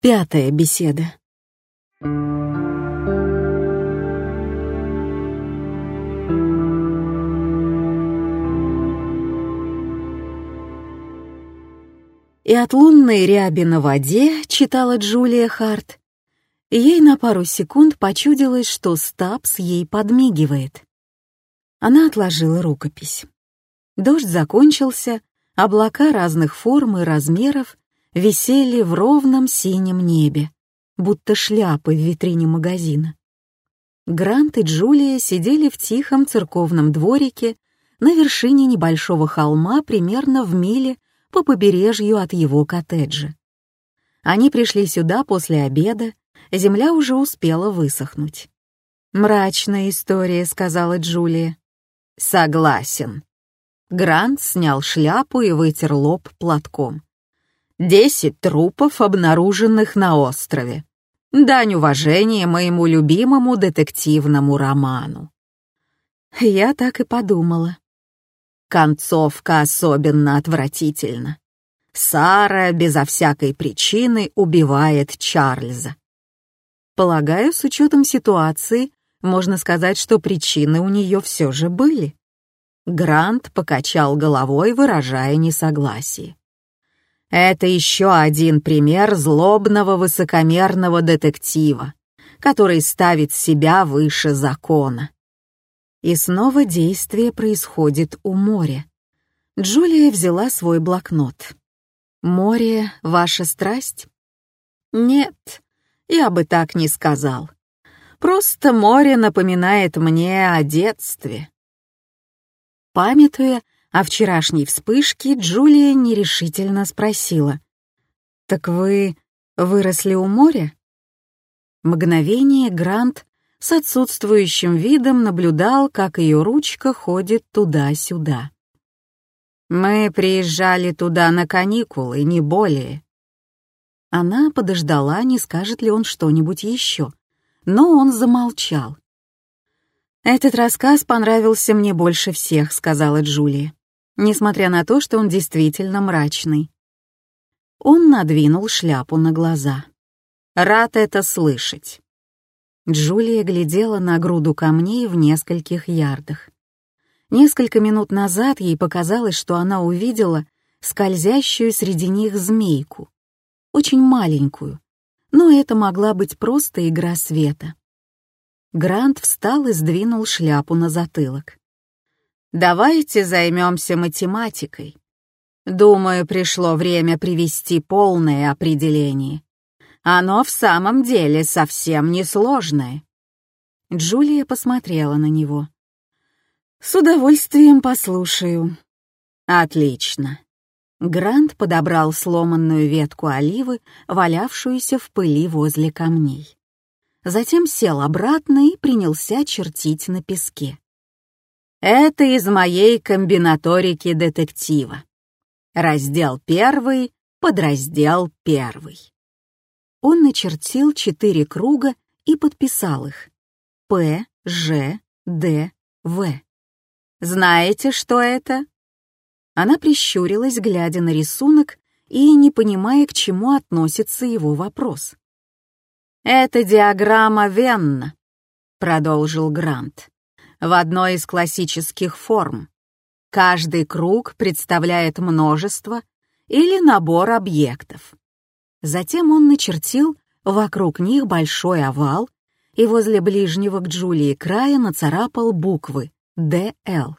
Пятая беседа. И от лунной ряби на воде, читала Джулия Харт, ей на пару секунд почудилось, что Стабс ей подмигивает. Она отложила рукопись. Дождь закончился, облака разных форм и размеров висели в ровном синем небе, будто шляпы в витрине магазина. Грант и Джулия сидели в тихом церковном дворике на вершине небольшого холма примерно в миле по побережью от его коттеджа. Они пришли сюда после обеда, земля уже успела высохнуть. «Мрачная история», — сказала Джулия. «Согласен». Грант снял шляпу и вытер лоб платком. «Десять трупов, обнаруженных на острове. Дань уважения моему любимому детективному роману». Я так и подумала. Концовка особенно отвратительна. Сара безо всякой причины убивает Чарльза. Полагаю, с учетом ситуации, можно сказать, что причины у нее все же были. Грант покачал головой, выражая несогласие. Это еще один пример злобного высокомерного детектива, который ставит себя выше закона. И снова действие происходит у моря. Джулия взяла свой блокнот. «Море — ваша страсть?» «Нет, я бы так не сказал. Просто море напоминает мне о детстве». Памятуя о вчерашней вспышке, Джулия нерешительно спросила. «Так вы выросли у моря?» Мгновение Грант с отсутствующим видом наблюдал, как ее ручка ходит туда-сюда. «Мы приезжали туда на каникулы, не более». Она подождала, не скажет ли он что-нибудь еще, но он замолчал. «Этот рассказ понравился мне больше всех», — сказала Джулия, несмотря на то, что он действительно мрачный. Он надвинул шляпу на глаза. «Рад это слышать. Джулия глядела на груду камней в нескольких ярдах. Несколько минут назад ей показалось, что она увидела скользящую среди них змейку. Очень маленькую, но это могла быть просто игра света. Грант встал и сдвинул шляпу на затылок. «Давайте займемся математикой. Думаю, пришло время привести полное определение. Оно в самом деле совсем несложное. Джулия посмотрела на него. «С удовольствием послушаю». «Отлично». Грант подобрал сломанную ветку оливы, валявшуюся в пыли возле камней. Затем сел обратно и принялся чертить на песке. «Это из моей комбинаторики детектива. Раздел первый, подраздел первый» он начертил четыре круга и подписал их. П, Ж, Д, В. Знаете, что это? Она прищурилась, глядя на рисунок и не понимая, к чему относится его вопрос. «Это диаграмма Венна», — продолжил Грант, «в одной из классических форм. Каждый круг представляет множество или набор объектов. Затем он начертил вокруг них большой овал и возле ближнего к Джулии края нацарапал буквы «ДЛ».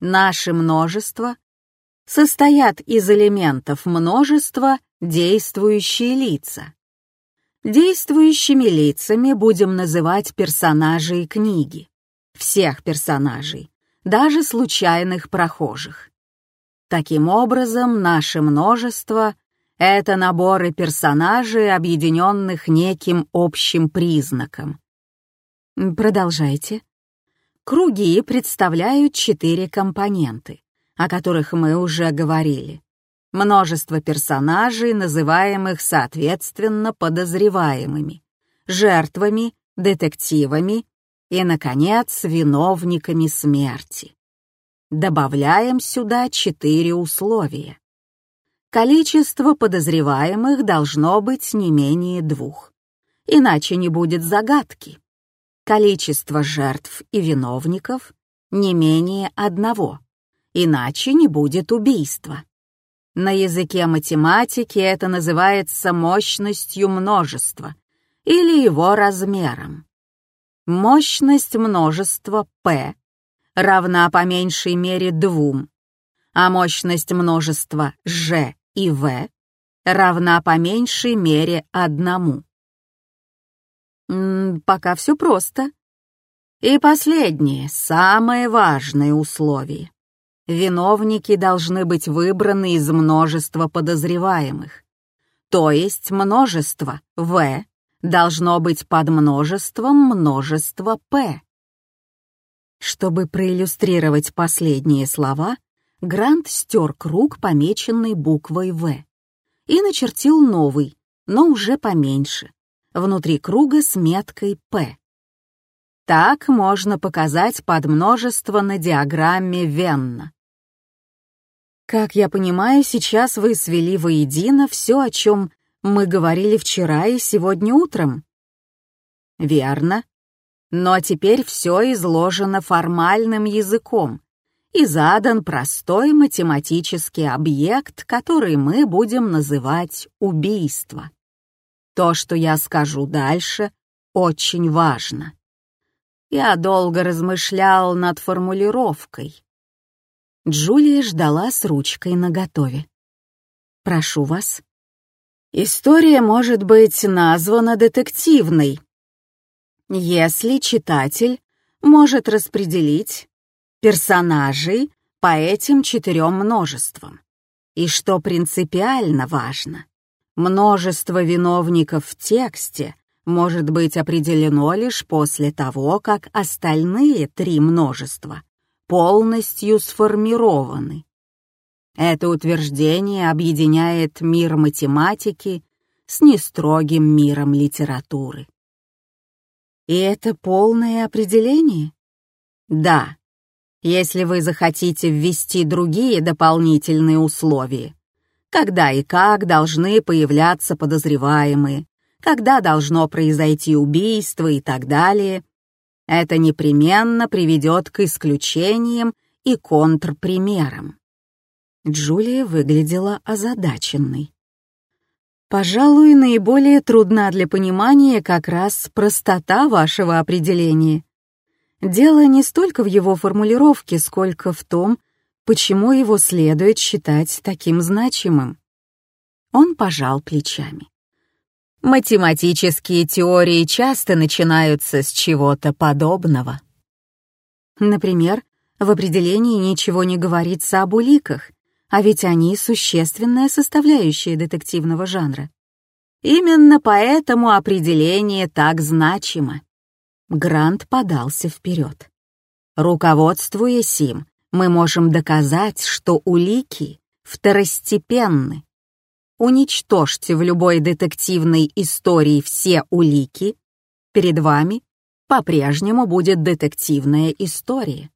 Наши множества состоят из элементов множества действующие лица. Действующими лицами будем называть персонажей книги, всех персонажей, даже случайных прохожих. Таким образом, наше множество это наборы персонажей, объединенных неким общим признаком. Продолжайте. Круги представляют четыре компоненты, о которых мы уже говорили. Множество персонажей, называемых соответственно подозреваемыми, жертвами, детективами и, наконец, виновниками смерти. Добавляем сюда четыре условия. количество подозреваемых должно быть не менее двух. Иначе не будет загадки. Количество жертв и виновников не менее одного. Иначе не будет убийства. На языке математики это называется мощностью множества или его размером. Мощность множества P равна по меньшей мере двум, а мощность множества G и V равна по меньшей мере одному. М -м, пока все просто. И последнее, самое важное условие. Виновники должны быть выбраны из множества подозреваемых. То есть множество V должно быть под множеством множества P. Чтобы проиллюстрировать последние слова, Грант стер круг, помеченный буквой «В», и начертил новый, но уже поменьше, внутри круга с меткой «П». Так можно показать подмножество на диаграмме Венна. Как я понимаю, сейчас вы свели воедино все, о чем мы говорили вчера и сегодня утром. Верно. Но теперь все изложено формальным языком, и задан простой математический объект, который мы будем называть убийство. То, что я скажу дальше, очень важно. Я долго размышлял над формулировкой. Джулия ждала с ручкой наготове. «Прошу вас». История может быть названа детективной, если читатель может распределить персонажей по этим четырем множествам. И что принципиально важно, множество виновников в тексте может быть определено лишь после того, как остальные три множества полностью сформированы. Это утверждение объединяет мир математики с нестрогим миром литературы. И это полное определение? Да, если вы захотите ввести другие дополнительные условия. Когда и как должны появляться подозреваемые, когда должно произойти убийство и так далее, это непременно приведет к исключениям и контрпримерам. Джулия выглядела озадаченной. Пожалуй, наиболее трудна для понимания как раз простота вашего определения. Дело не столько в его формулировке, сколько в том, почему его следует считать таким значимым. Он пожал плечами. Математические теории часто начинаются с чего-то подобного. Например, в определении ничего не говорится об уликах, а ведь они существенная составляющая детективного жанра. Именно поэтому определение так значимо. Грант подался вперед. Руководствуясь им, мы можем доказать, что улики второстепенны. Уничтожьте в любой детективной истории все улики, перед вами по-прежнему будет детективная история.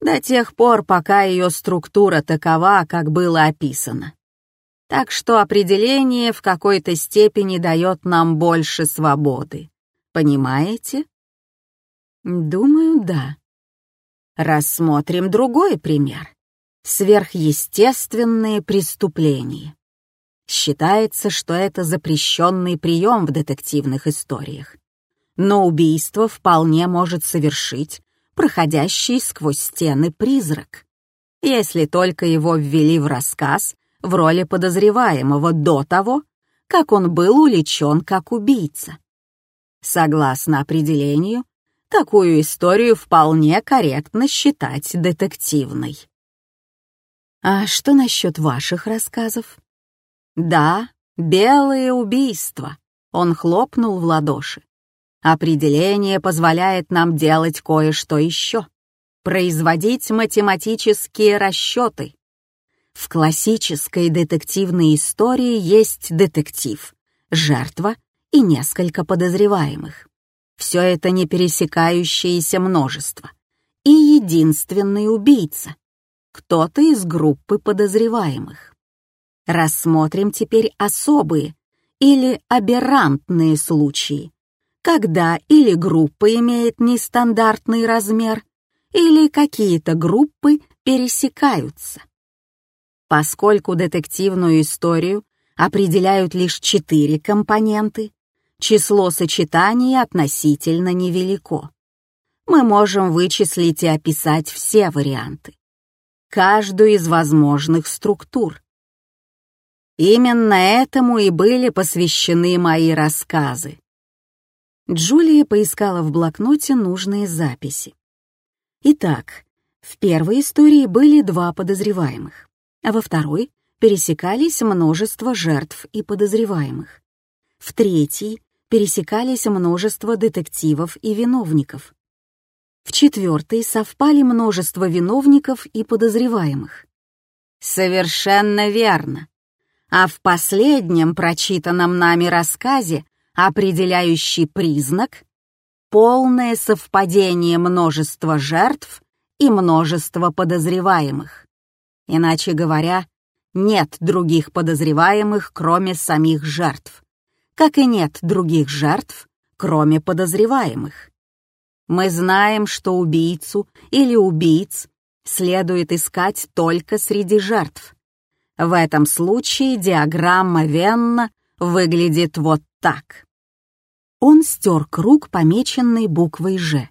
До тех пор, пока ее структура такова, как было описано. Так что определение в какой-то степени дает нам больше свободы. Понимаете? Думаю, да. Рассмотрим другой пример. Сверхъестественные преступления. Считается, что это запрещенный прием в детективных историях. Но убийство вполне может совершить проходящий сквозь стены призрак, если только его ввели в рассказ в роли подозреваемого до того, как он был уличен как убийца. Согласно определению, такую историю вполне корректно считать детективной. А что насчет ваших рассказов? Да, белые убийства. Он хлопнул в ладоши. Определение позволяет нам делать кое-что еще. Производить математические расчеты. В классической детективной истории есть детектив, жертва и несколько подозреваемых. Все это не пересекающееся множество. И единственный убийца. Кто-то из группы подозреваемых. Рассмотрим теперь особые или аберрантные случаи, когда или группа имеет нестандартный размер, или какие-то группы пересекаются. Поскольку детективную историю определяют лишь четыре компоненты, число сочетаний относительно невелико. Мы можем вычислить и описать все варианты, каждую из возможных структур. Именно этому и были посвящены мои рассказы. Джулия поискала в блокноте нужные записи. Итак, в первой истории были два подозреваемых, а во второй пересекались множество жертв и подозреваемых. В третьей пересекались множество детективов и виновников. В четвертой совпали множество виновников и подозреваемых. Совершенно верно. А в последнем прочитанном нами рассказе определяющий признак — полное совпадение множества жертв и множества подозреваемых. Иначе говоря, нет других подозреваемых, кроме самих жертв, как и нет других жертв, кроме подозреваемых. Мы знаем, что убийцу или убийц следует искать только среди жертв. В этом случае диаграмма Венна выглядит вот так. Он стер круг, помеченный буквой «Ж»,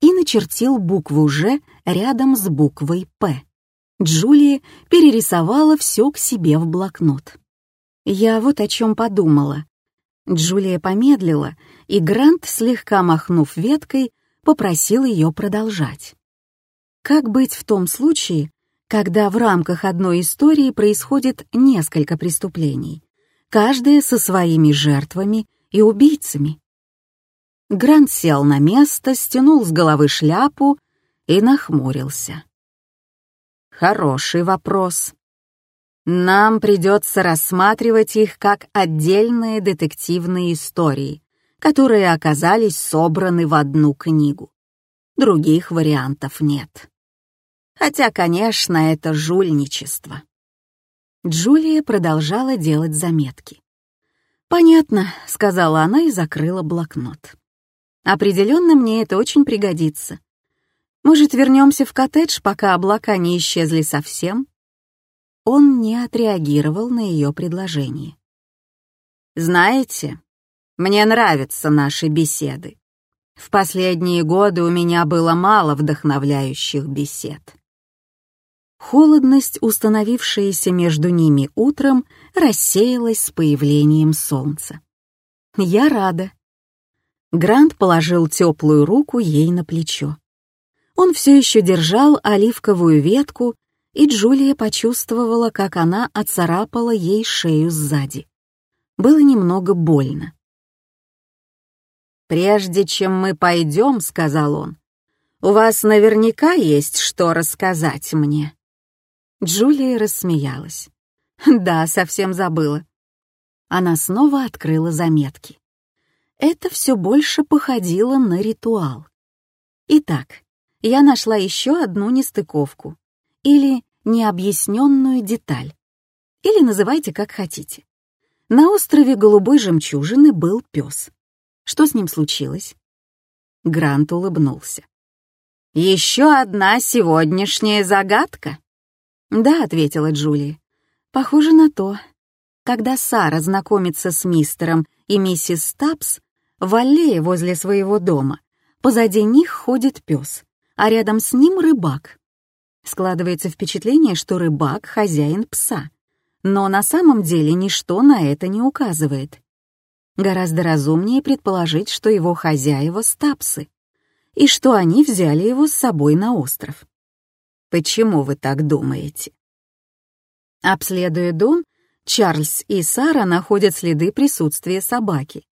и начертил букву «Ж» рядом с буквой «П». Джулия перерисовала все к себе в блокнот. Я вот о чем подумала. Джулия помедлила, и Грант, слегка махнув веткой, попросил ее продолжать. Как быть в том случае, когда в рамках одной истории происходит несколько преступлений, каждое со своими жертвами и убийцами? Грант сел на место, стянул с головы шляпу и нахмурился. Хороший вопрос. Нам придется рассматривать их как отдельные детективные истории, которые оказались собраны в одну книгу. Других вариантов нет. Хотя, конечно, это жульничество. Джулия продолжала делать заметки. «Понятно», — сказала она и закрыла блокнот. «Определенно мне это очень пригодится. Может, вернемся в коттедж, пока облака не исчезли совсем?» Он не отреагировал на ее предложение. «Знаете, мне нравятся наши беседы. В последние годы у меня было мало вдохновляющих бесед». Холодность, установившаяся между ними утром, рассеялась с появлением солнца. «Я рада». Грант положил теплую руку ей на плечо. Он все еще держал оливковую ветку, и Джулия почувствовала, как она оцарапала ей шею сзади. Было немного больно. «Прежде чем мы пойдем, — сказал он, — у вас наверняка есть что рассказать мне». Джулия рассмеялась. «Да, совсем забыла». Она снова открыла заметки. Это все больше походило на ритуал. Итак, я нашла еще одну нестыковку или необъясненную деталь. Или называйте как хотите. На острове Голубой Жемчужины был пес. Что с ним случилось? Грант улыбнулся. «Еще одна сегодняшняя загадка?» «Да», — ответила Джулия. «Похоже на то. Когда Сара знакомится с мистером и миссис Стапс в аллее возле своего дома, позади них ходит пес а рядом с ним рыбак. Складывается впечатление, что рыбак — хозяин пса. Но на самом деле ничто на это не указывает. Гораздо разумнее предположить, что его хозяева — стапсы, и что они взяли его с собой на остров. Почему вы так думаете? Обследуя дом, Чарльз и Сара находят следы присутствия собаки.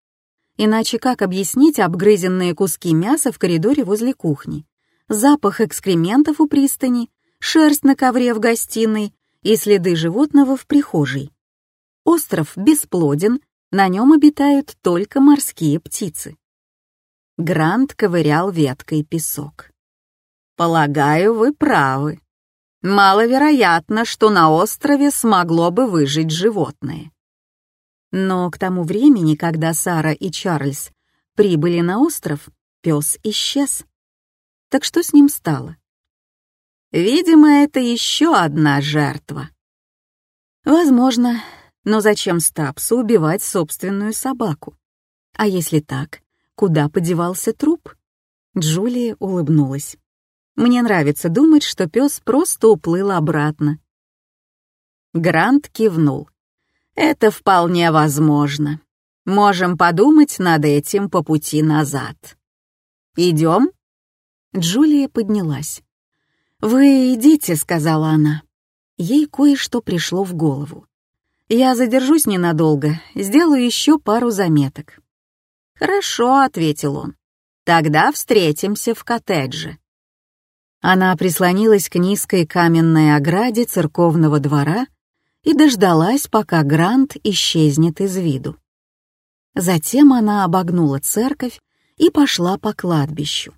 Иначе как объяснить обгрызенные куски мяса в коридоре возле кухни? запах экскрементов у пристани, шерсть на ковре в гостиной и следы животного в прихожей. Остров бесплоден, на нем обитают только морские птицы. Грант ковырял веткой песок. «Полагаю, вы правы. Маловероятно, что на острове смогло бы выжить животное. Но к тому времени, когда Сара и Чарльз прибыли на остров, пес исчез. Так что с ним стало? Видимо, это еще одна жертва. Возможно, но зачем Стапсу убивать собственную собаку? А если так, куда подевался труп? Джулия улыбнулась. Мне нравится думать, что пес просто уплыл обратно. Грант кивнул. Это вполне возможно. Можем подумать над этим по пути назад. Идем? Джулия поднялась. «Вы идите», — сказала она. Ей кое-что пришло в голову. «Я задержусь ненадолго, сделаю еще пару заметок». «Хорошо», — ответил он. «Тогда встретимся в коттедже». Она прислонилась к низкой каменной ограде церковного двора и дождалась, пока Грант исчезнет из виду. Затем она обогнула церковь и пошла по кладбищу.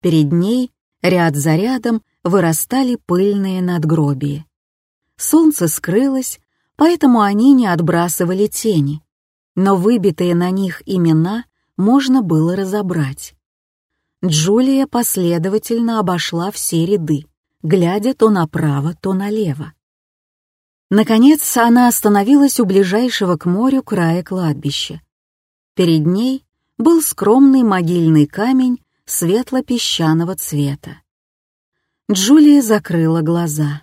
Перед ней, ряд за рядом, вырастали пыльные надгробия. Солнце скрылось, поэтому они не отбрасывали тени, но выбитые на них имена можно было разобрать. Джулия последовательно обошла все ряды, глядя то направо, то налево. Наконец она остановилась у ближайшего к морю края кладбища. Перед ней был скромный могильный камень светло-песчаного цвета. Джулия закрыла глаза.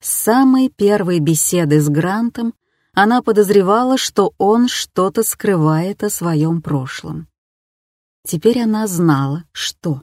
С самой первой беседы с Грантом она подозревала, что он что-то скрывает о своем прошлом. Теперь она знала, что.